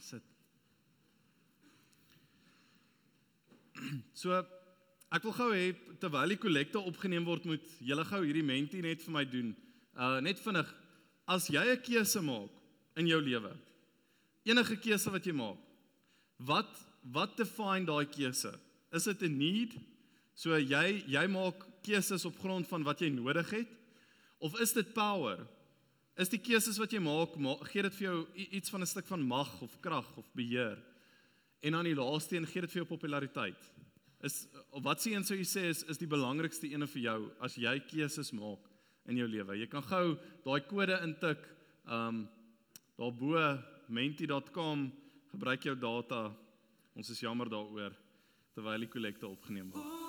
gaan sit. So ek wil gou hê terwyl die kollekte opgeneem word moet julle gou hierdie menti net vir my doen. Uh net vinnig as jy 'n keuse maak in jou lewe. Enige keuse wat jy maak. Wat wat define daai keuse? Is dit 'n need? So jy jy maak keuses op grond van wat jy nodig het of is dit power? Is die keuses wat jy maak, maak gee dit vir jou iets van 'n stuk van mag of krag of beheer? En dan die laaste een gee dit vir jou populariteit. Is wat sien sou jy sê is is die belangrikste ene vir jou as jy keuses maak in jou lewe? Jy kan gou daai kode intik. Um daarbo menti.com gebruik jou data. Ons is jammer daaroor terwyl die kollekte opgeneem word.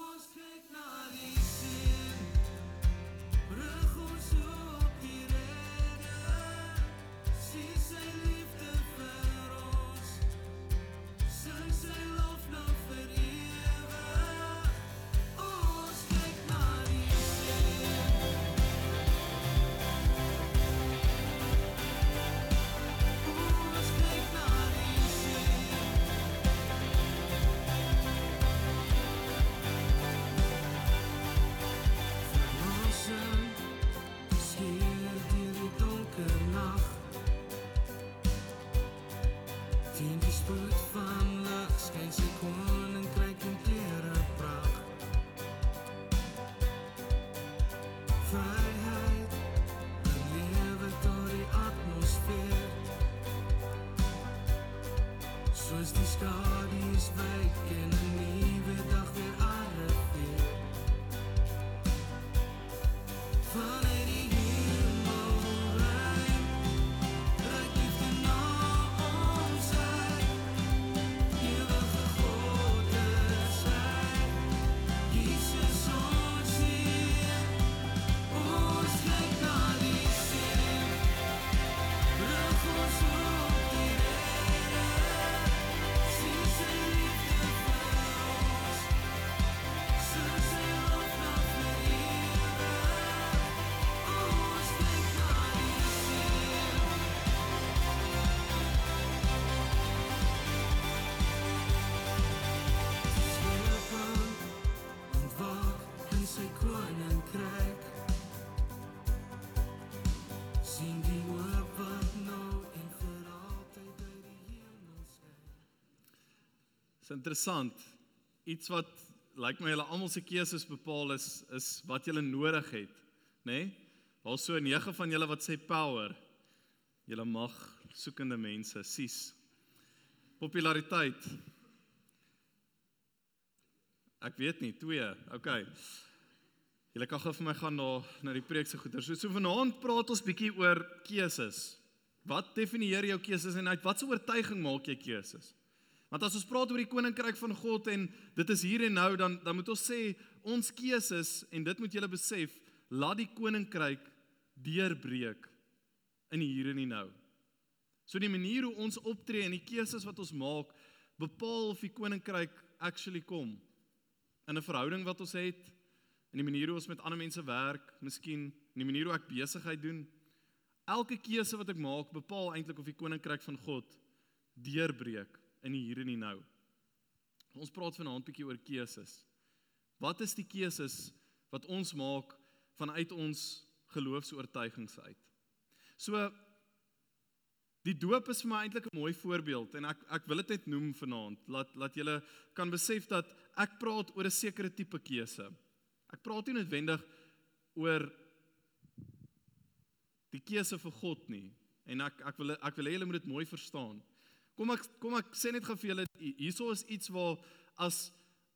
Interessant. Iets wat lyk like my julle almal se keuses bepaal is is wat julle nodig het, nê? Nee? Daar's so 9 van julle wat sê power. Julle mag soekende mense sies. Populariteit. Ek weet nie, 2. Okay. Julle kan gou vir my gaan na na die preek se goeder. So so vanaand praat ons bietjie oor keuses. Wat definieer jou keuses en uit watter oortuiging maak jy keuses? Want as ons praat oor die koninkryk van God en dit is hier en nou dan dan moet ons sê ons keuses en dit moet julle besef, laat die koninkryk deurbreek in die hier en die nou. So die manier hoe ons optree en die keuses wat ons maak, bepaal of die koninkryk actually kom in 'n verhouding wat ons het, in die manier hoe ons met ander mense werk, miskien in die manier hoe ek besigheid doen. Elke keuse wat ek maak, bepaal eintlik of die koninkryk van God deurbreek in die hier en die nou. Ons praat vanaand 'n bietjie oor keuses. Wat is die keuses wat ons maak vanuit ons geloofs-oortuigings uit? So die doop is vir my eintlik 'n mooi voorbeeld en ek ek wil dit net noem vanaand. Laat laat julle kan besef dat ek praat oor 'n sekere tipe keuse. Ek praat nie noodwendig oor die keuse vir God nie. En ek ek wil ek wil hê julle moet dit mooi verstaan. Kom ek kom ek sê net gou vir julle hierso is iets waar as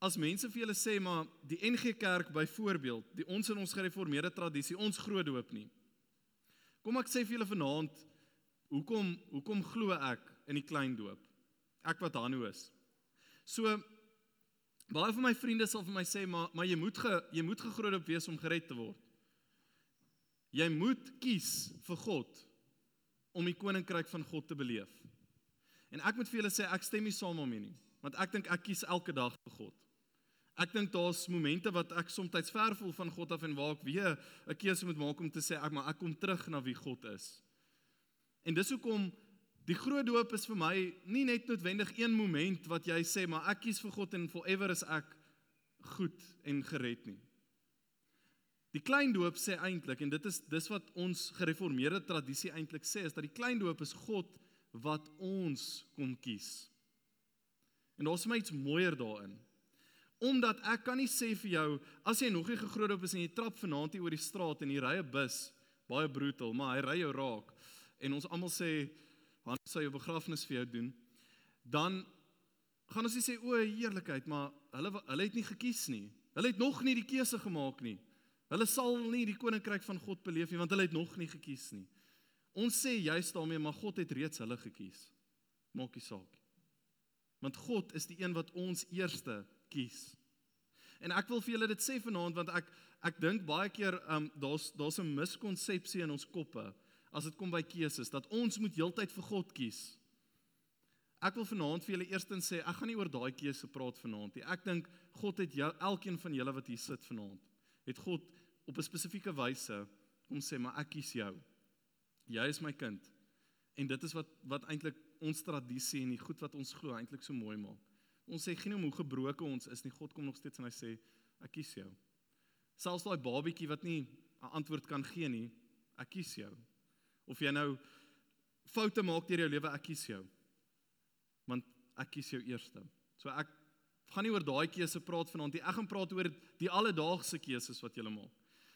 as mense vir julle sê maar die NG Kerk byvoorbeeld, die ons in ons gereformeerde tradisie, ons groot doop nie. Kom ek sê vir julle vanaand hoekom hoekom glo ek in die klein doop? Ek wat Hanu is. So baie van my vriende sal vir my sê maar maar jy moet ge, jy moet gegroot op wees om gered te word. Jy moet kies vir God om die koninkryk van God te beleef. En ek moet vir julle sê ek stem nie saam daarmee nie, want ek dink ek kies elke dag vir God. Ek dink daar's momente wat ek soms ver voel van God af en waar ek weer 'n keuse moet maak om te sê ek maar ek kom terug na wie God is. En dis hoekom Die groot doop is vir my nie net noodwendig een moment wat jy sê maar ek kies vir God en forever is ek goed en gered nie. Die klein doop sê eintlik en dit is dis wat ons gereformeerde tradisie eintlik sê is dat die klein doop is God wat ons kom kies. En daar's my iets mooier daarin. Omdat ek kan nie sê vir jou as jy nog nie gegroot op is en jy trap vanaand hier oor die straat en jy ry 'n bus, baie brutal, maar hy ry jou raak en ons almal sê want sou jou begrafnis vir jou doen, dan gaan ons nie sê o, heerlikheid, maar hulle hulle het nie gekies nie. Hulle het nog nie die keuse gemaak nie. Hulle sal nie die koninkryk van God beleef nie want hulle het nog nie gekies nie. Ons sê juist daarmee maar God het reeds hulle gekies. Maak nie saak nie. Want God is die een wat ons eerste kies. En ek wil vir julle dit sê vanaand want ek ek dink baie keer um daar's daar's 'n miskonsepsie in ons koppe as dit kom by keuses dat ons moet heeltyd vir God kies. Ek wil vanaand vir julle eerstens sê ek gaan nie oor daai keuse praat vanaand nie. Ek dink God het jou elkeen van julle wat hier sit vanaand het God op 'n spesifieke wyse kom sê maar ek kies jou. Jy is my kind. En dit is wat wat eintlik ons tradisie en die goed wat ons glo eintlik so mooi maak. Ons sê geen om hoe gebroken ons is nie, God kom nog steeds en hy sê ek kies jou. Selfs daai babietjie wat nie 'n antwoord kan gee nie, ek kies jou. Of jy nou foute maak deur jou lewe, ek kies jou. Want ek kies jou eerste. So ek gaan nie oor daai keuse praat vanaand nie. Ek gaan praat oor die alledaagse keuses wat jy maak.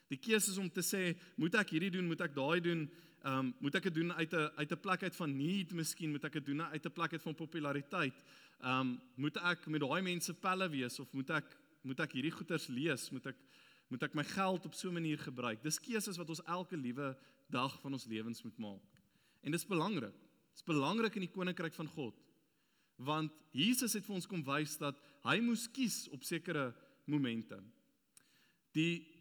Die keuses om te sê, moet ek hierdie doen, moet ek daai doen? Ehm um, moet ek dit doen uit 'n uit 'n plek uit van need miskien, moet ek dit doen uit 'n plek uit van populariteit? Ehm um, moet ek met daai mense pelle wees of moet ek moet ek hierdie goeters lees? Moet ek moet ek my geld op so 'n manier gebruik? Dis keuses wat ons elke liewe dag van ons lewens moet maak. En dis belangrik. Dis belangrik in die koninkryk van God. Want Jesus het vir ons kom wys dat hy moes kies op sekere momente. Die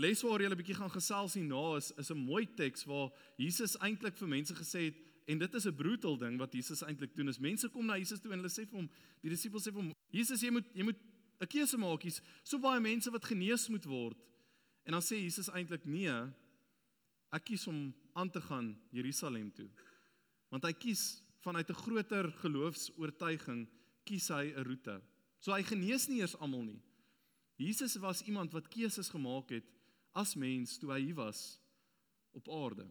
les waar jy 'n bietjie gaan gesels hierna is is 'n mooi teks waar Jesus eintlik vir mense gesê het En dit is 'n brutal ding wat Jesus eintlik doen. Is mense kom na Jesus toe en hulle sê vir hom, die disippels sê vir hom, Jesus, jy moet jy moet 'n keuse maak. Hier's so baie mense wat genees moet word. En dan sê Jesus eintlik, nee, ek kies om aan te gaan Jerusalem toe. Want hy kies vanuit 'n groter geloofs-oortuiging, kies hy 'n roete. So hy genees nie eers almal nie. Jesus was iemand wat keuses gemaak het as mens toe hy hier was op aarde.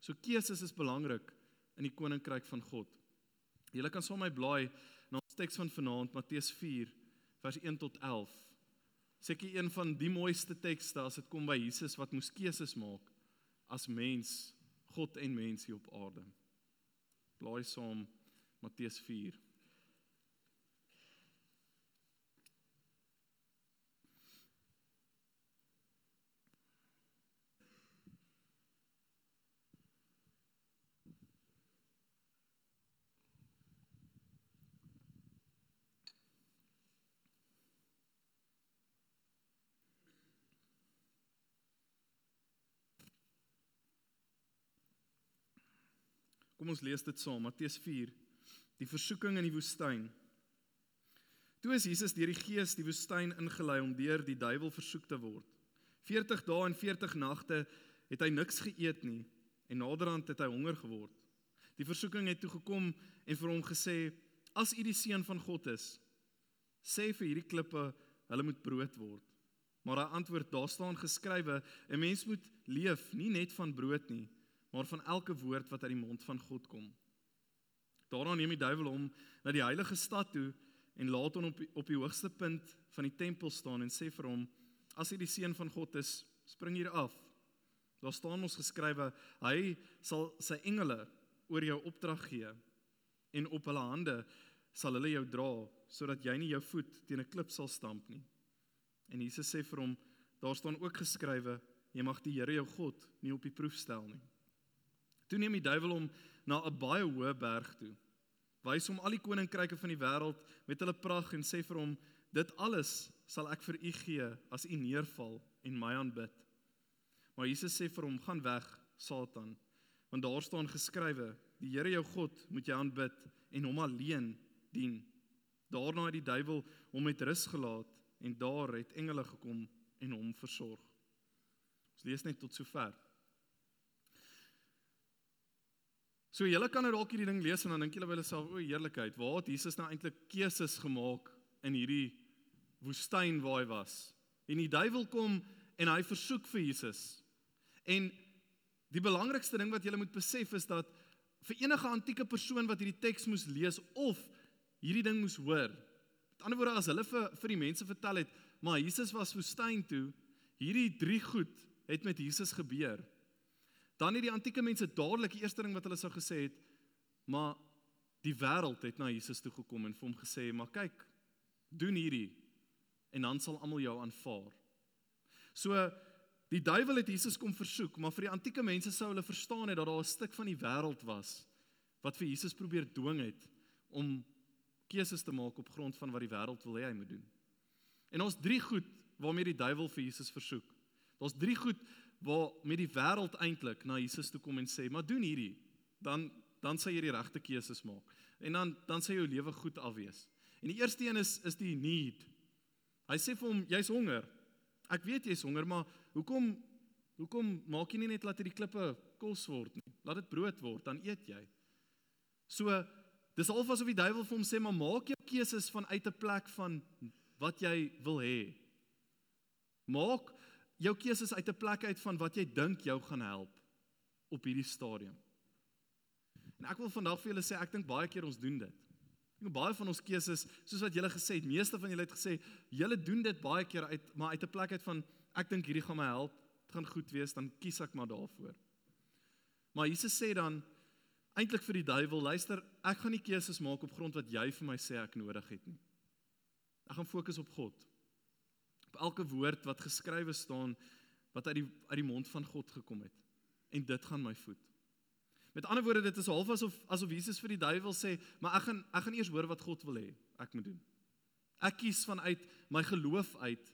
So keuses is belangrik in die koninkryk van God. Julle kan saam my blaai na ons teks van vanaand Matteus 4 vers 1 tot 11. Seker een van die mooiste tekste as dit kom by Jesus wat moes keuses maak as mens, God en mens hier op aarde. Blaai saam Matteus 4 Kom ons lees dit saam, Matteus 4. Die versoeking in die woestyn. Toe is Jesus deur die Gees die woestyn ingelei om deur die duiwel versoek te word. 40 dae en 40 nagte het hy niks geëet nie en naderhand het hy honger geword. Die versoeking het toe gekom en vir hom gesê: "As u die seun van God is, sê vir hierdie klippe hulle moet brood word." Maar hy antwoord: "Daar staan geskrywe: 'n Mens moet leef nie net van brood nie, maar van elke woord wat uit die mond van God kom. Daarna neem die duiwel hom na die heilige stad toe en laat hom op die, op die hoogste punt van die tempel staan en sê vir hom: "As jy die seun van God is, spring hier af." Daar staan ons geskrywe: "Hy sal sy engele oor jou opdrag gee en op hulle hande sal hulle jou dra sodat jy nie jou voet teen 'n klip sal stamp nie." En Jesus sê vir hom: "Daar staan ook geskrywe: Jy mag die Here jou God nie op die proef stel nie." Toe neem die duiwel hom na 'n baie hoë berg toe. Wys hom al die koninkryke van die wêreld met hulle pragt en sê vir hom: "Dit alles sal ek vir u gee as u neerval en my aanbid." Maar Jesus sê vir hom: "Gaan weg, Satan, want daar staan geskrywe: Die Here jou God moet jy aanbid en hom alleen dien." Daarna het die duiwel hom met rus gelaat en daar het engele gekom en hom versorg. Ons lees net tot sover. So julle kan nou dalk hierdie ding lees en dan dink julle by julleself, o heerlikheid, waar het Jesus nou eintlik keuses gemaak in hierdie woestyn waar hy was? En die duiwel kom en hy versoek vir Jesus. En die belangrikste ding wat jy moet besef is dat vir enige antieke persoon wat hierdie teks moes lees of hierdie ding moes hoor. Met ander woorde as hulle vir vir die mense vertel het, maar Jesus was woestyn toe, hierdie drie goed het met Jesus gebeur. Dan het die antieke mense dadelik die eerste ding wat hulle sou gesê het, maar die wêreld het na Jesus toe gekom en vir hom gesê, "Maar kyk, doen hierdie en dan sal almal jou aanvaar." So die duiwel het Jesus kom versoek, maar vir die antieke mense sou hulle verstaan het dat daar 'n stuk van die wêreld was wat vir Jesus probeer dwing het om keuses te maak op grond van wat die wêreld wil hê hy moet doen. En ons drie goed waarmee die duiwel vir Jesus versoek. Daar's drie goed waar met die wêreld eintlik na Jesus toe kom en sê, "Maar doen hierdie, dan dan sal jy die regte keuses maak." En dan dan sal jou lewe goed afwees. En die eerste een is is die need. Hy sê vir hom, "Jy's honger." Ek weet jy's honger, maar hoekom hoekom maak jy nie net laat hierdie klippe kos word nie? Laat dit brood word, dan eet jy. So dis half asof die duiwel vir hom sê, "Maar maak jou keuses vanuit 'n plek van wat jy wil hê. Maak jou keuses uit 'n plek uit van wat jy dink jou gaan help op hierdie stadium." En ek wil vandag vir julle sê, ek dink baie keer ons doen dit. Ek dink baie van ons keuses, soos wat julle gesê het, meeste van julle het gesê, julle doen dit baie keer uit maar uit 'n plek uit van ek dink hierdie gaan my help, dit gaan goed wees, dan kies ek maar daarvoor. Maar Jesus sê dan eintlik vir die duiwel, luister, ek gaan nie keuses maak op grond wat jy vir my sê ek nodig het nie. Ek gaan fokus op God. Elke woord wat geskrywe staan wat uit die uit die mond van God gekom het. En dit gaan my voed. Met ander woorde, dit is half asof asof Jesus vir die duiwel sê, "Maar ek gaan ek gaan eers hoor wat God wil hê ek moet doen. Ek kies vanuit my geloof uit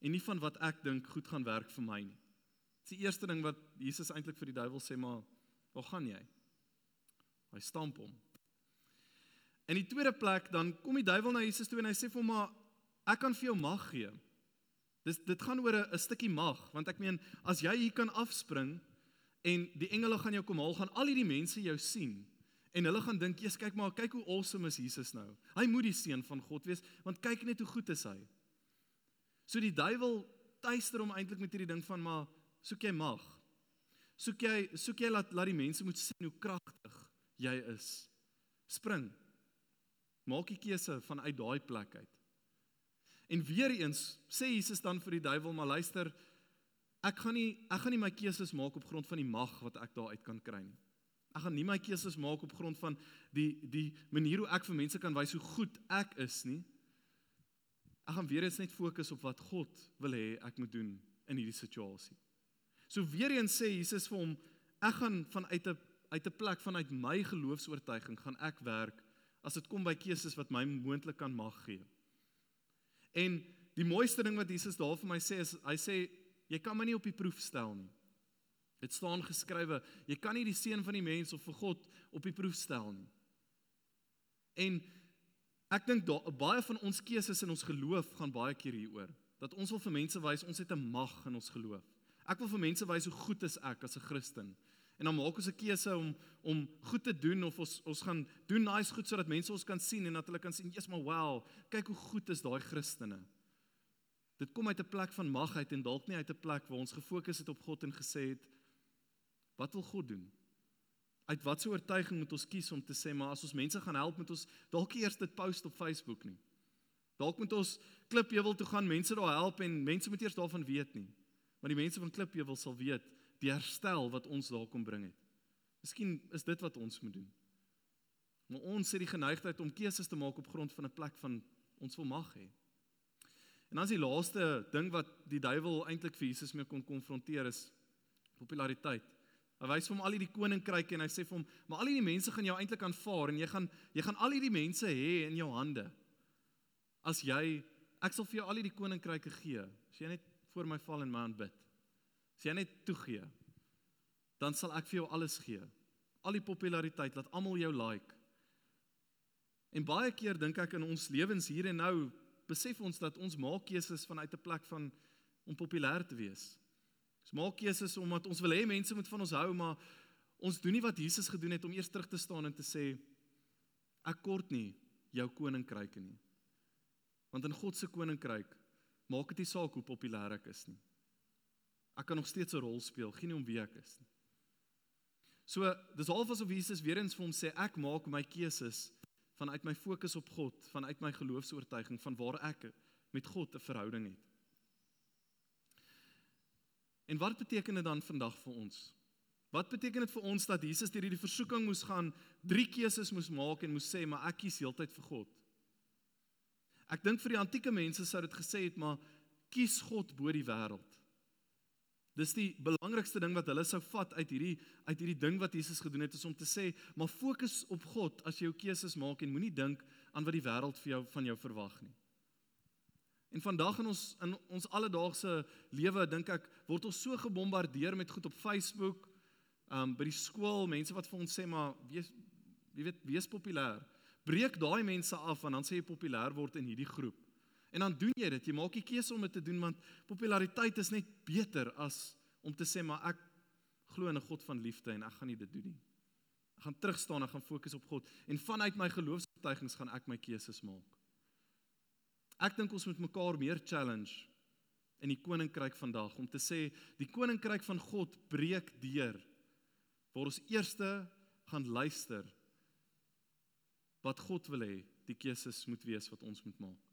en nie van wat ek dink goed gaan werk vir my nie." Dis die eerste ding wat Jesus eintlik vir die duiwel sê, "Maar waar gaan jy?" Hy stamp hom. In die tweede plek dan kom die duiwel na Jesus toe en hy sê vir hom, "Maar ek kan vir jou mag gee." Dis dit gaan oor 'n stukkie mag, want ek meen as jy hier kan afspring en die engele gaan jou kom haal, gaan al hierdie mense jou sien en hulle gaan dink, "Jesus, kyk maar, kyk hoe awesome is Jesus nou. Hy moet die seun van God wees, want kyk net hoe goed is hy." So die duiwel tuister hom eintlik met hierdie ding van, "Maar soek jy mag? Soek jy soek jy laat laat die mense moet sien hoe kragtig jy is. Spring. Maak die keuse van uit daai plek uit." En weer eens sê Jesus dan vir die duiwel, "Maar luister, ek gaan nie ek gaan nie my keuses maak op grond van die mag wat ek daar uit kan kry nie. Ek gaan nie my keuses maak op grond van die die manier hoe ek vir mense kan wys hoe goed ek is nie. Ek gaan weer eens net fokus op wat God wil hê ek moet doen in hierdie situasie. So weer eens sê Jesus vir hom, ek gaan vanuit 'n uit 'n plek vanuit my geloofs-oortuiging gaan ek werk as dit kom by keuses wat my moontlik kan mag gee. En die mooiste ding wat Jesus daar vir my sê is hy sê Jy kan my nie op die proef stel nie. Dit staan geskrywe, jy kan nie die seun van die mens of vir God op die proef stel nie. En ek dink baie van ons keuses in ons geloof gaan baie keer hieroor dat ons wil vir mense wys ons het 'n mag in ons geloof. Ek wil vir mense wys hoe goed is ek as 'n Christen. En dan maak ons 'n keuse om om goed te doen of ons ons gaan doen nice goed sodat mense ons kan sien en dat hulle kan sien, "Jesus, maar wow, kyk hoe goed is daai Christene." Dit kom uit 'n plek van mag uit en dalk nie uit 'n plek waar ons gefokus het op God en gesê het wat wil God doen? Uit watter oortuiging moet ons kies om te sê maar as ons mense gaan help moet ons dalk eers dit post op Facebook nie. Dalk moet ons Klipheuwel toe gaan, mense daar help en mense moet eers daarvan weet nie. Maar die mense van Klipheuwel sal weet die herstel wat ons daar kom bring het. Miskien is dit wat ons moet doen. Maar ons het die geneigtheid om keuses te maak op grond van 'n plek van ons wil mag hê. En dan is die laaste ding wat die duiwel eintlik vir Jesus mee kon konfronteer is populariteit. Hy wys vir hom al hierdie koninkryke en hy sê vir hom, "Maar al hierdie mense gaan jou eintlik aanvaar en jy gaan jy gaan al hierdie mense hê in jou hande. As jy ek sal vir jou al hierdie koninkryke gee, as jy net voor my val en my aanbid. As jy net toegee, dan sal ek vir jou alles gee. Al die populariteit, laat almal jou like." En baie keer dink ek in ons lewens hier en nou besef ons dat ons maak keuses vanuit 'n plek van om populêr te wees. Ons maak keuses omdat ons wil hê mense moet van ons hou, maar Ons doen nie wat Jesus gedoen het om eers terug te staan en te sê ek kort nie jou koninkryke nie. Want in God se koninkryk maak dit nie saak hoe populêr ek is nie. Ek kan nog steeds 'n rol speel, geen om wie ek is nie. So, dis half asof Jesus weer eens vir hom sê ek maak my keuses vanuit my fokus op God, vanuit my geloofs-oortuiging van waar ek met God 'n verhouding het. En wat beteken dit dan vandag vir ons? Wat beteken dit vir ons dat Jesus deur hierdie versoeking moes gaan, drie keuses moes maak en moes sê maar ek kies heeltyd vir God? Ek dink vir die antieke mense sou dit gesê het maar kies God bo die wêreld. Dis die belangrikste ding wat hulle sou vat uit hierdie uit hierdie ding wat Jesus gedoen het is om te sê, maar fokus op God as jy jou keuses maak en moenie dink aan wat die wêreld vir jou van jou verwag nie. En vandag in ons in ons alledaagse lewe dink ek word ons so gebombardeer met goed op Facebook, um by die skool, mense wat vir ons sê maar wees jy weet wees populêr. Breek daai mense af en dan sê jy populêr word in hierdie groep. En dan doen jy dit. Jy maak die keuse om dit te doen want populariteit is net beter as om te sê maar ek glo in 'n God van liefde en ek gaan nie dit doen nie. Ek gaan terug staan en gaan fokus op God en vanuit my geloofsbetuigings gaan ek my keuses maak. Ek dink ons moet mekaar meer challenge in die koninkryk vandag om te sê die koninkryk van God breek deur waar ons eerste gaan luister wat God wil hê die keuses moet wees wat ons moet maak.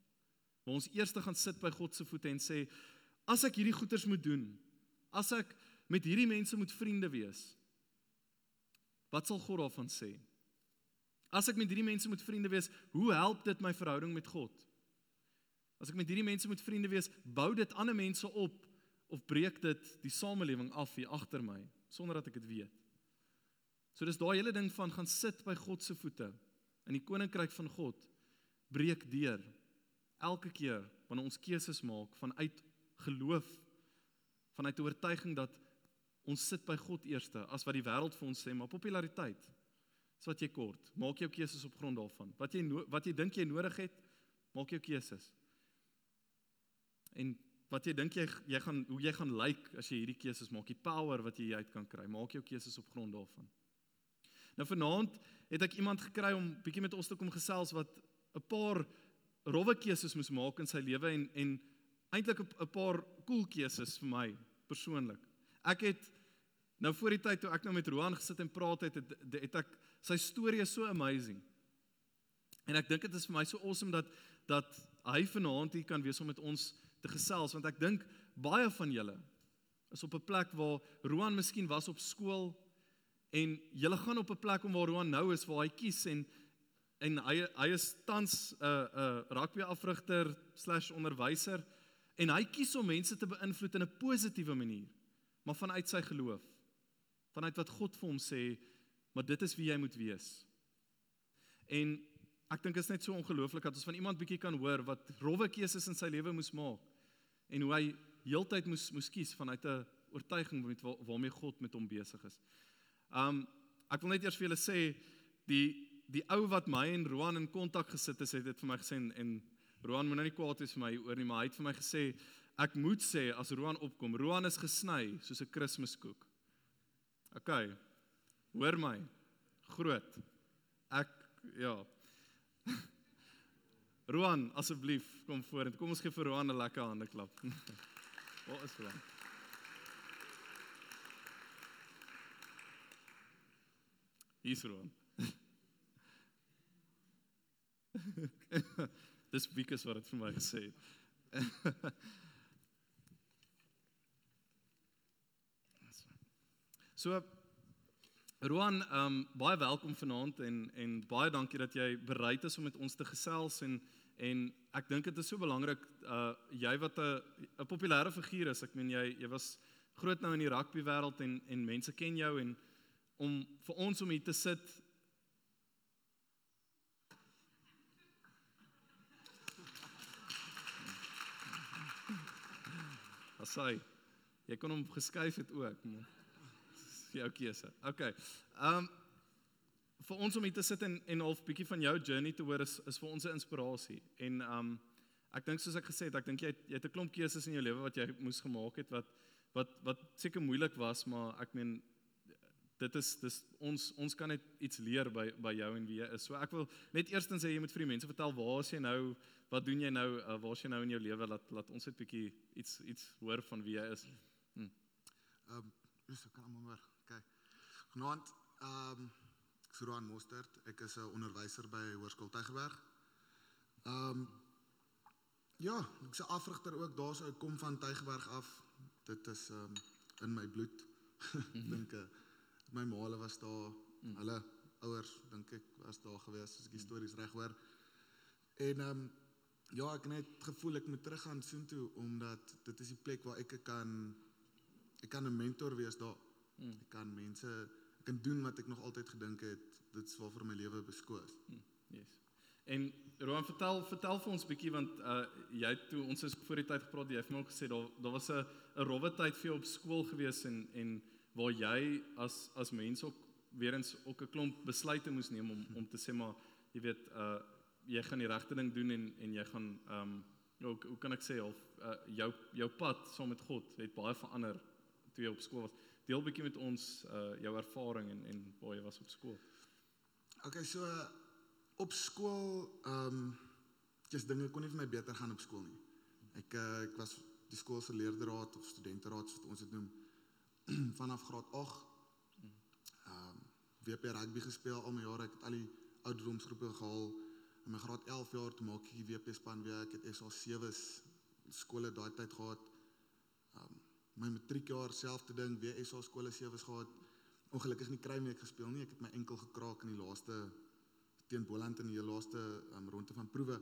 Maar ons eers gaan sit by God se voete en sê as ek hierdie goeders moet doen, as ek met hierdie mense moet vriende wees, wat sal God daarvan sê? As ek met hierdie mense moet vriende wees, hoe help dit my verhouding met God? As ek met hierdie mense moet vriende wees, bou dit ander mense op of breek dit die samelewing af hier agter my sonder dat ek dit weet? So dis daai hele ding van gaan sit by God se voete in die koninkryk van God breek deur elke keer wanneer ons keuses maak vanuit geloof vanuit oortuiging dat ons sit by God eerste as wat die wêreld vir ons sê maar populariteit is wat jy kort. Maak jou keuses op grond daarvan. Wat jy wat jy dink jy nodig het maak jou keuses. En wat jy dink jy jy gaan hoe jy gaan lyk like as jy hierdie keuses maak die power wat jy uit kan kry maak jou keuses op grond daarvan. Nou vanaand het ek iemand gekry om bietjie met ons te kom gesels wat 'n paar rowwe keuses moes maak in sy lewe en en eintlik 'n paar cool keuses vir my persoonlik. Ek het nou voor die tyd toe ek nou met Roan gesit en praat het, het, het, het ek sy storie so amazing. En ek dink dit is vir my so awesome dat dat hy vanaand hier kan wees om met ons te gesels want ek dink baie van julle is op 'n plek waar Roan miskien was op skool en julle gaan op 'n plek om waar Roan nou is waar hy kies en en hy hy is tans 'n uh, 'n uh, rugby afrigter/onderwyser en hy kies om mense te beïnvloed in 'n positiewe manier maar vanuit sy geloof vanuit wat God vir hom sê maar dit is wie jy moet wees en ek dink is net so ongelooflik dat ons van iemand bietjie kan hoor wat rowwe keuses in sy lewe moes maak en hoe hy heeltyd moes moes kies vanuit 'n oortuiging met waar, waarmee God met hom besig is. Um ek wil net eers vir julle sê die die ou wat my en Roan in kontak gesit het, het dit vir my gesê en, en Roan moet nou nie kwaad wees vir my oor nie, maar hy het vir my gesê ek moet sê as Roan opkom, Roan is gesny soos 'n Kersmiskoek. OK. Hoor my. Groot. Ek ja. Roan, asseblief, kom vorentoe. Kom ons gee vir Roan 'n lekker hande klap. Waar is Roan? Hier is Roan. Dis Wieke wat dit vir my gesê het. so Roan, ehm um, baie welkom vanaand en en baie dankie dat jy bereid is om met ons te gesels en en ek dink dit is so belangrik uh jy wat 'n 'n populêre figuur is. Ek meen jy jy was groot nou in die rugby wêreld en en mense ken jou en om vir ons om hier te sit Asai. Jy kon hom geskuif het ook. Jou keuse. Okay. Um, vir ons om hier te sit en en half bietjie van jou journey te hoor is is vir ons 'n inspirasie. En um, ek dink soos ek gesê het, ek dink jy het, jy het 'n klomp keuses in jou lewe wat jy moes gemaak het wat wat wat seker moeilik was, maar ek meen dit is dis ons ons kan net iets leer by by jou en wie jy is. So ek wil net eerstens sê jy moet vir die mense vertel waar is jy nou? Wat doen jy nou? Uh, waar is jy nou in jou lewe? Laat laat ons net 'n bietjie iets iets hoor van wie jy is. Hm. Ehm, um, ek kan almal hoor. Okay. Genoemd ehm um, ek is Roan Mostert. Ek is 'n onderwyser by Hoërskool Tygerberg. Ehm um, ja, ek se afrigter ook daarso ek kom van Tygerberg af. Dit is ehm um, in my bloed. Dink uh, my maale was daar, mm. hulle ouers dink ek was daar gewees as ek die stories reg hoor. En ehm um, ja, ek net gevoel ek moet teruggaan soontoe omdat dit is die plek waar ek kan ek kan 'n mentor wees daar. Mm. Ek kan mense ek kan doen wat ek nog altyd gedink het dit is waarvoor my lewe beskoor is. Mm. Yes. En Roan vertel vertel vir ons bietjie want uh jy toe ons is voor die tyd gepraat jy het my ook gesê daar daar was 'n 'n rowwe tyd vir jou op skool gewees en en waar jy as as mens ook weer eens ook 'n klomp besluite moes neem om om te sê maar jy weet uh jy gaan die regte ding doen en en jy gaan um hoe hoe kan ek sê of uh, jou jou pad saam met God het baie verander toe jy op skool was. Deel bietjie met ons uh jou ervaring en en waar jy was op skool. Okay, so uh, op skool ehm um, dis dinge kon nie vir my beter gaan op skool nie. Ek uh, ek was die skool se leerderaad of studenteraad wat ons dit noem vanaf graad 8. Ehm um, WP rugby gespeel al my jare. Ek het al die ouderdomsgroepe gehaal. In my graad 11 jaar toe maak ek die WP span weer. Ek het SA 7s skole daai tyd gehad. Ehm um, my matriekjaar selfde ding, weer SA skole sewes gehad. Ongelukkig nie kry meer gespeel nie. Ek het my enkel gekraak in die laaste teen Boland in die laaste um, ronde van proewe.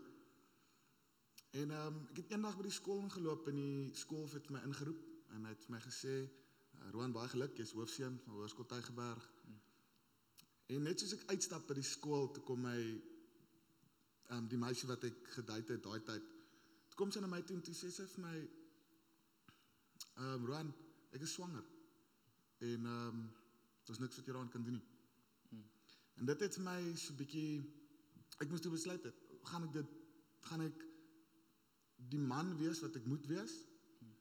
En ehm um, ek het eendag by die skool ingeloop en die skool het my ingeroep en hy het vir my gesê Roan baie geluk, jy's hoofseun van Hoërskool Tygerberg. Hmm. En net soos ek uitstap by die skool toe kom my ehm um, die meisie wat ek gedate het daai tyd. Toe kom sy na my toe en toe sê sy vir my Ehm um, Roan, ek is swanger. En ehm um, daar's niks wat jy daaraan kan doen nie. Hmm. En dit het my so 'n bietjie ek moes toe besluit het, gaan ek dit gaan ek die man wees wat ek moet wees? Hmm.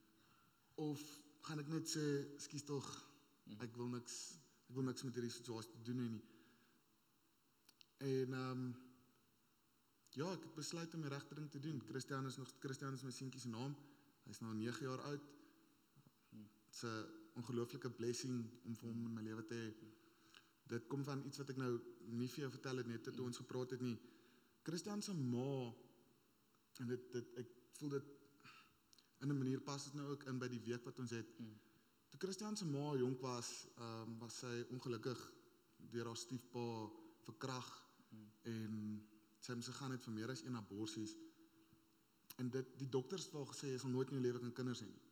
Of gaan ek net sê, "Skus tog, hmm. ek wil niks ek wil niks met hierdie situasie te doen hê nie." En ehm um, ja, ek het besluit om die regte ding te doen. Christian is nog Christian is my seentjie se naam. Hy's nou 9 jaar oud. 'n ongelooflike blessing om vir hom in my lewe te hê. Dit kom van iets wat ek nou nie vir jou vertel het net toe ons gepraat het nie. Christian se ma en dit dit ek voel dit in 'n manier pas dit nou ook in by die week wat ons het. Toe Christian se ma jonk was, ehm um, was sy ongelukkig deur haar stiefpa verkrag en sy moes gegaan het vir meer as een abortus. En dit die dokters het al gesê jy sal nooit in jou lewe kan kinders hê nie.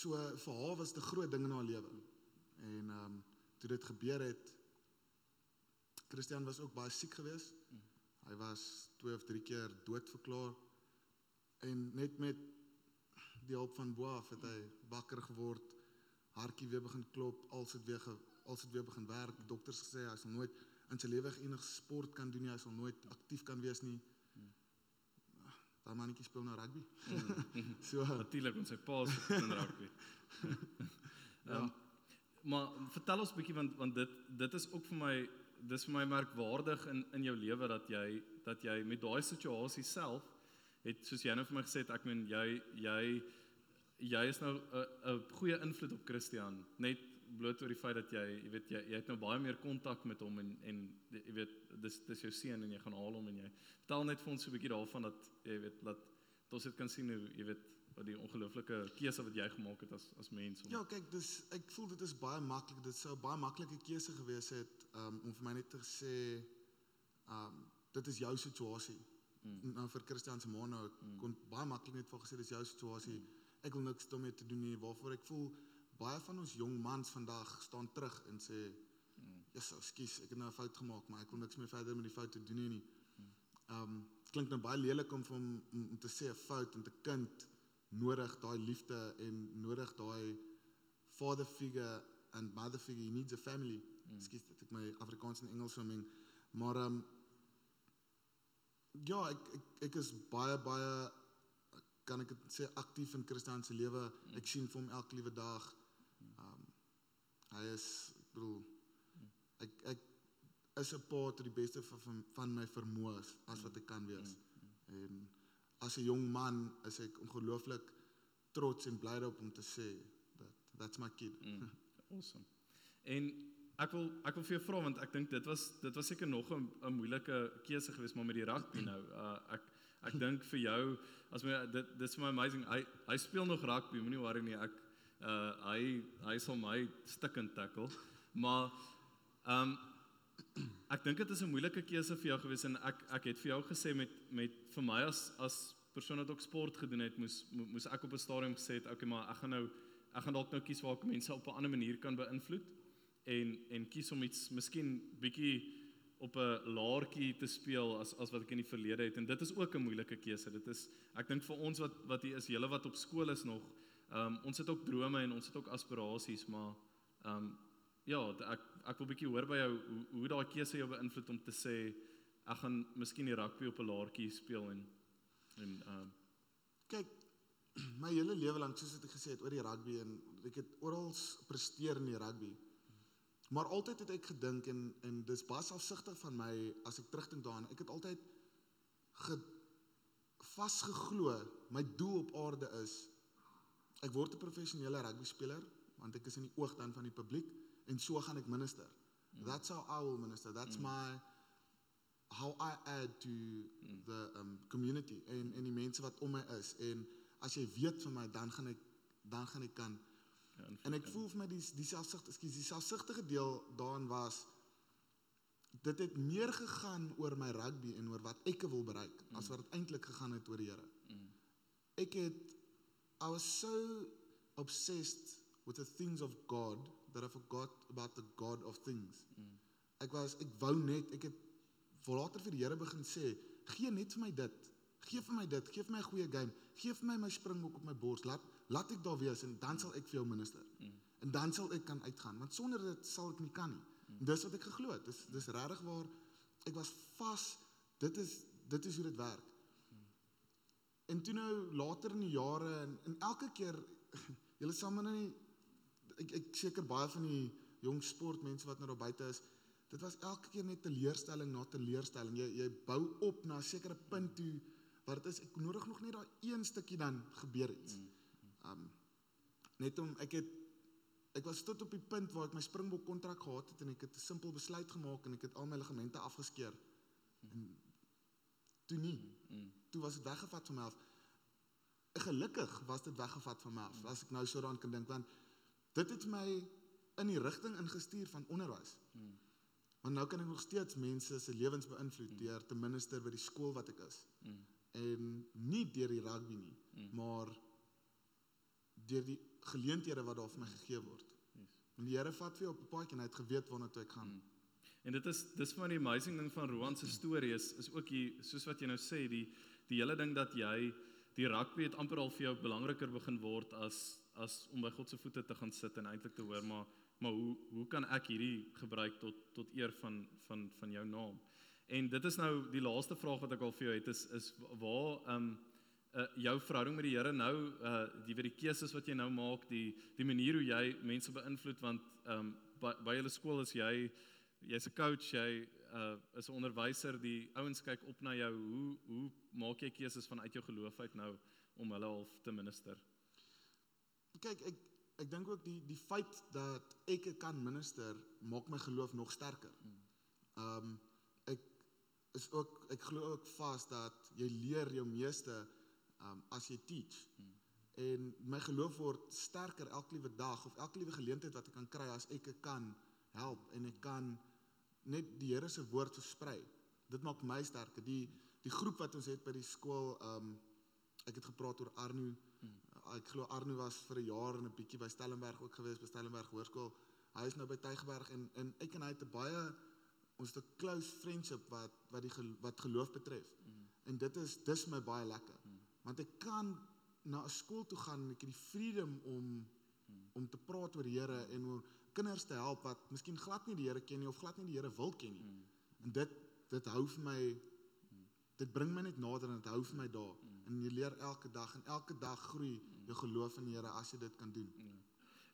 So vir haar was dit 'n groot ding in haar lewe. En ehm um, toe dit gebeur het Christian was ook baie siek geweest. Hy was 2 of 3 keer dood verklaar. En net met die hulp van bo af het hy wakker geword. Hartjie weer begin klop, als dit weer als dit weer begin werk. Dokters gesê hy sal nooit in sy lewe enige sport kan doen nie. Hy sal nooit aktief kan wees nie. Daai mannetjie speel nou rugby. so natuurlik ons sy pa speel rugby. ja. Um, maar vertel ons 'n bietjie want want dit dit is ook vir my dis vir my merkwaardig in in jou lewe dat jy dat jy met daai situasie self het soos jy nou vir my gesê het ek meen jy jy jy is nou 'n 'n goeie invloed op Christian net bloot oor die feit dat jy jy weet jy, jy het nou baie meer kontak met hom en en jy weet dis dis jou seun en jy gaan haal hom en jy vertel net vir ons so 'n bietjie daarvan dat jy weet dat ons dit kan sien hoe jy weet die ongelooflike keuse wat jy gemaak het as as mens om Ja, kyk, dis ek voel dit is baie maklik. Dit sou baie maklike keuse gewees het um, om vir my net te sê um dit is jou situasie. Mm. Nou vir Christian se ma nou mm. kon baie maklik net vir gesê dis jou situasie. Mm. Ek wil niks daarmee te doen nie. Waarvoor ek voel baie van ons jong mans vandag staan terug en sê ja, so, skus, ek het nou 'n fout gemaak, maar ek wil niks meer verder met die fout te doen nie. Ehm um, klink nou baie lelik om van om, om te sê 'n fout en 'n kind nodig daai liefde en nodig daai father figure and mother figure he needs a family. Mm. Skus dat ek my Afrikaans en Engels so meng. Maar ehm um, ja, ek ek ek is baie baie kan ek sê aktief in Christen se lewe. Ek sien vir hom elke liewe dag Hy is ek bedoel ek ek is 'n pa tot die beste van van, my vermoëns as wat ek kan wees. En as 'n jong man is ek ongelooflik trots en bly daarop om te sê dat that's my kid. Mm, awesome. En ek wil ek wil vir jou vra want ek dink dit was dit was seker nog 'n 'n moeilike keuse geweest maar met die rugby nou. Uh, ek ek dink vir jou as my dit dis vir my amazing. Hy hy speel nog rugby, moenie worry nie. Ek uh hy hy sal my stikkend tackle. Maar ehm um, ek dink dit is 'n moeilike keuse vir jou gewees en ek ek het vir jou gesê met met vir my as as persoon wat ook sport gedoen het, moes moes ek op 'n stadium gesê het, okay, maar ek gaan nou ek gaan dalk nou kies waar ek mense op 'n ander manier kan beïnvloed en en kies om iets miskien bietjie op 'n laartjie te speel as as wat ek in die verlede het en dit is ook 'n moeilike keuse. Dit is ek dink vir ons wat wat hier is, julle wat op skool is nog, ehm um, ons het ook drome en ons het ook aspirasies, maar ehm um, ja, ek ek wil bietjie hoor by jou hoe hoe daai keuse jou beïnvloed om te sê ek gaan miskien die rugby op 'n laartjie speel en en ehm um, Kyk, my hele lewe lank soos ek gesê het oor die rugby en ek het oral presteer in die rugby. Maar altyd het ek gedink en en dis baie selfsugtig van my as ek terugdink daaraan. Ek het altyd ge vasgeglo my doel op aarde is ek word 'n professionele rugby speler want ek is in die oog dan van die publiek en so gaan ek minister. Mm. That's how I will minister. That's mm. my how I add to mm. the um community en en die mense wat om my is en as jy weet van my dan gaan ek dan gaan ek kan ja, en ek voel vir my die die selfsug ekskuus die selfsugtige deel daarin was dit het meer gegaan oor my rugby en oor wat ek wil bereik mm. as wat dit eintlik gegaan het oor die Here. Mm. Ek het I was so obsessed with the things of God that I forgot about the God of things. Mm. Ek was ek wou net ek het later vir die Here begin sê, gee net vir my dit. Gee vir my dit, gee vir my 'n goeie game. Gee vir my my springbok op my bors. Laat laat ek daar wees en dan sal ek vir jou minister. Mm. En dan sal ek kan uitgaan, want sonder dit sal ek nie kan nie. Mm. Dis wat ek geglo het. Dis dis regtig waar ek was vas. Dit is dit is hoe dit werk. Mm. En toe nou later in die jare en, en elke keer julle sal maar nou nie ek ek seker baie van die jong sportmense wat nou daar buite is, dit was elke keer net teleurstelling na teleurstelling. Jy jy bou op na 'n sekere punt toe wat dit is ek nodig nog net daai een stukkie dan gebeur iets. Um net om ek het ek was tot op die punt waar ek my springbok kontrak gehad het en ek het 'n simpel besluit gemaak en ek het al my ligamente afgeskeer. En toe nie. Toe was dit weggevat van my af. Gelukkig was dit weggevat van my af. As ek nou so daaraan kan dink want dit het my in die rigting ingestuur van onderwys. Hmm. Want nou kan ek nog steeds mense se lewens beïnvloed hmm. deur te minister by die skool wat ek is. Hmm. En nie deur die rugby nie, hmm. maar deur die geleenthede wat daar vir my gegee word. Yes. En die Here vat vir jou op 'n paadjie en hy het geweet waarna toe ek gaan. Hmm. En dit is dis van die amazing ding van Roan se storie is is ook hier soos wat jy nou sê die die hele ding dat jy die rugby het amper al vir jou belangriker begin word as as om by God se voete te gaan sit en eintlik te hoor maar maar hoe hoe kan ek hierdie gebruik tot tot eer van van van jou naam? En dit is nou die laaste vraag wat ek al vir jou het is is waar ehm um, uh, jou verhouding met die Here nou uh die vir die keuses wat jy nou maak, die die manier hoe jy mense beïnvloed want ehm um, by, by julle skool is jy jy's 'n coach, jy uh is 'n onderwyser, die ouens kyk op na jou. Hoe hoe maak jy keuses vanuit jou geloof uit nou om hulle half te minister? Kyk ek ek dink ook die die feit dat ek kan minister maak my geloof nog sterker. Ehm um, ek is ook ek glo ook vas dat jy leer jou meeste ehm um, as jy teach. Hmm. En my geloof word sterker elke liewe dag of elke liewe geleentheid wat ek kan kry as ek kan help en ek kan net die Here se woord versprei. Dit maak my sterker. Die die groep wat ons het by die skool ehm um, ek het gepraat oor Arno ek glo Arno was vir 'n jaar en 'n bietjie by Stellenberg ook gewees by Stellenberg Hoërskool. Hy is nou by Tygerberg en en ek en hy het 'n baie ons het 'n close friendship wat wat die wat geloof betref. Mm. En dit is dis my baie lekker. Mm. Want ek kan na 'n skool toe gaan en ek het die freedom om mm. om te praat oor die Here en oor kinders te help wat miskien glad nie die Here ken nie of glad nie die Here wil ken nie. Mm. En dit dit hou vir my mm. dit bring my net nader en dit hou vir my daar. Mm. En jy leer elke dag en elke dag groei jou geloof in die Here as jy dit kan doen. Ja.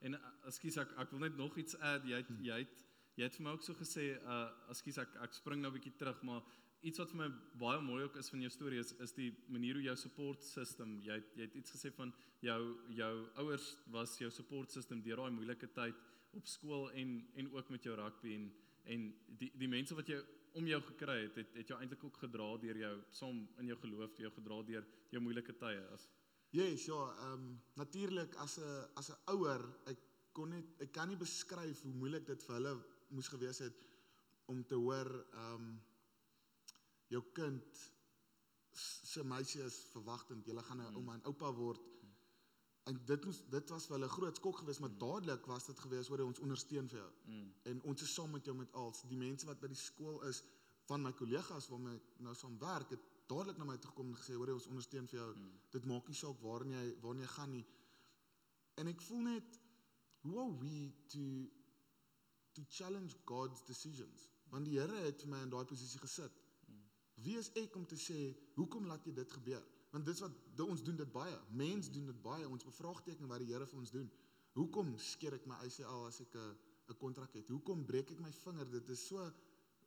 en uh, ekskuus ek ek wil net nog iets add. Jy het, jy het jy het vir my ook so gesê uh ekskuus ek ek spring nou 'n bietjie terug, maar iets wat vir my baie mooi ook is van jou storie is is die manier hoe jou support system. Jy het, jy het iets gesê van jou jou ouers was jou support system deur daai moeilike tyd op skool en en ook met jou rugby en en die die mense wat jy om jou gekry het, het het jou eintlik ook gedra deur jou som in jou geloof, jou gedra deur jou moeilike tye as Yes, ja, ehm um, natuurlik as 'n as 'n ouer, ek kon net ek kan nie beskryf hoe moeilik dit vir hulle moes gewees het om te hoor ehm um, jou kind se meisie is verwagtend, jy gaan 'n ouma en oupa word. En dit moes dit was vir hulle groot skok geweest, maar dadelik was dit geweest oor ons ondersteun vir jou. mm. En ons is saam met jou met als die mense wat by die skool is van my kollegas waarmee ek nou saam werk, het dadelik na my toe gekom en gesê hoor ons ondersteun vir jou. Mm. Dit maak nie saak waarheen jy waarheen jy gaan nie. En ek voel net who are we to to challenge God's decisions? Want die Here het vir my in daai posisie gesit. Wie is ek om te sê hoekom laat jy dit gebeur? Want dis wat dit ons doen dit baie. Mens doen dit baie. Ons bevraagteken wat die Here vir ons doen. Hoekom skeer ek my ACL as ek 'n 'n kontrak het? Hoekom breek ek my vinger? Dit is so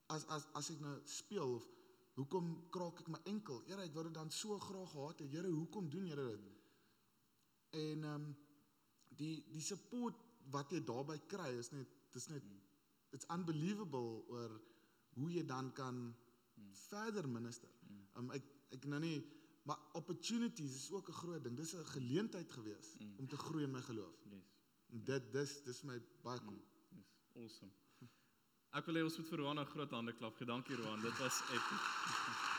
as as as ek nou speel of hoekom kraak ek my enkel? Here, ek wou dit dan so graag gehad het. Here, hoekom doen julle dit? En ehm um, die die support wat jy daarbey kry is net dis net it's unbelievable oor hoe jy dan kan verder minister. Um, ek ek nou nie maar opportunities is ook 'n groot ding. Dis 'n geleentheid gewees om te groei in my geloof. Yes. En dit dis dis my baie cool. Yes. Awesome. Ek wil hê ons moet vir Roan 'n groot hande klap. Dankie Roan. Dit was epic.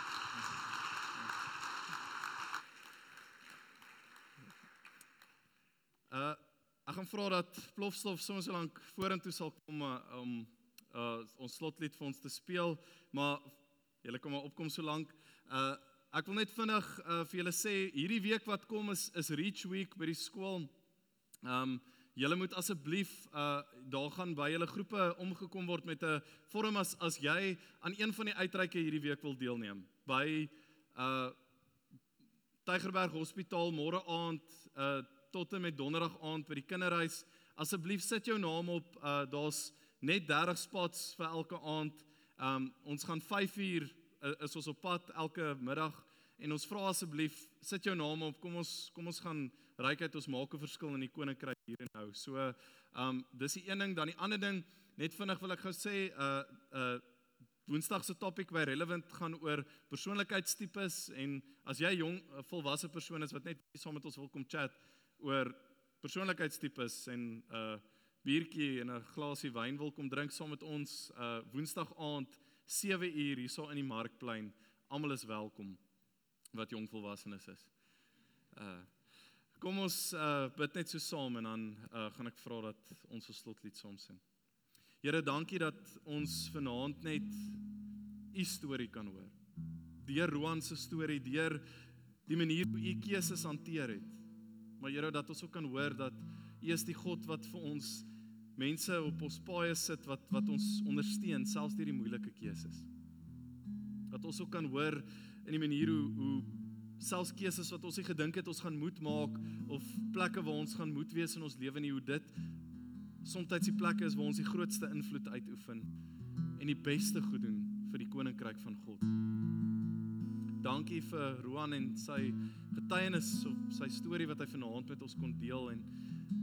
Uh ek gaan vra dat Plofstof soms so lank vorentoe sal kom uh, om uh ons slotlied vir ons te speel, maar julle kom maar opkom so lank. Uh ek wil net vinnig uh vir julle sê hierdie week wat kom is is Reach Week by die skool. Um julle moet asseblief uh daar gaan by julle groepe omgekom word met 'n vorm as as jy aan een van die uitreike hierdie week wil deelneem by uh Tygerberg Hospitaal môre aand uh tot en met donderdag aand by die kinderhuis. Asseblief sit jou naam op. Uh daar's net 30 spots vir elke aand. Um ons gaan 5 uur is ons op pad elke middag en ons vra asseblief sit jou naam op. Kom ons kom ons gaan rykheid ons maak 'n verskil in die koninkryk hier en nou. So um dis die een ding, dan die ander ding, net vinnig wil ek gou sê uh uh Woensdag se topik by relevant gaan oor persoonlikheidstipes en as jy jong 'n volwasse persoon is wat net saam met ons wil kom chat oor persoonlikheidstipes en uh, biertjie en 'n glasie wyn wil kom drink saam met ons uh Woensdag aand 7 uur hierso in die markplein. Almal is welkom wat jong volwassenes is. Uh kom ons uh bid net so saam en dan uh gaan ek vra dat ons 'n slotlied saam sing. Here, dankie dat ons vanaand net u storie kan hoor. Deur Roan se storie, deur die manier hoe u keuses hanteer het. Maar Here, dat ons ook kan hoor dat u is die God wat vir ons mense op ons paaie sit wat wat ons ondersteun selfs deur die moeilike keuses. Dat ons ook kan hoor in die manier hoe hoe selfs keuses wat ons nie gedink het ons gaan moet maak of plekke waar ons gaan moet wees in ons lewe nie hoe dit soms die plekke is waar ons die grootste invloed uitoefen en die beste goed doen vir die koninkryk van God. Dankie vir Roan en sy getuienis of sy storie wat hy vanaand met ons kon deel en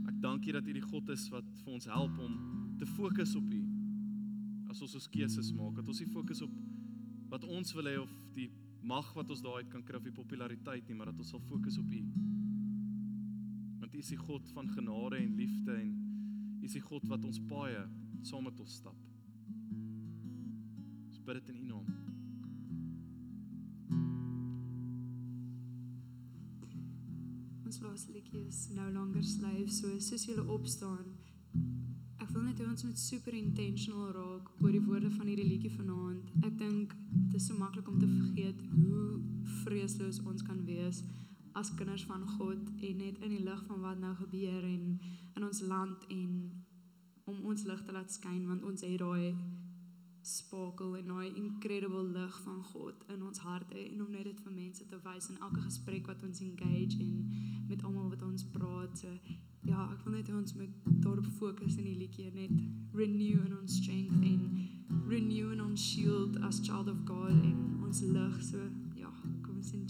ek dankie dat U die God is wat vir ons help om te fokus op U. As ons ons keuses maak, dat ons nie fokus op wat ons wil hê of die mag wat ons daaruit kan kry of die populariteit nie, maar dat ons sal fokus op U. Want U is die God van genade en liefde en U is die God wat ons paaie saam met ons stap. Ons bid dit in U naam. Ons laaste liedjie is No Longer Slave, so soos julle opstaan. Ek wil net hê ons moet super intentional raak oor die woorde van hierdie liedjie vanaand. Ek dink dit is so maklik om te vergeet hoe vreesloos ons kan wees as kinders van God en net in die lig van wat nou gebeur en in ons land en om ons lig te laat skyn want ons het daai sparkle en daai incredible lig van God in ons harte en om net dit vir mense te wys in elke gesprek wat ons engage en met almal wat ons praat. So ja, ek wil net hê ons moet daarop fokus in die liedjie net renew in ons strength en renew in ons shield as child of God en ons lig so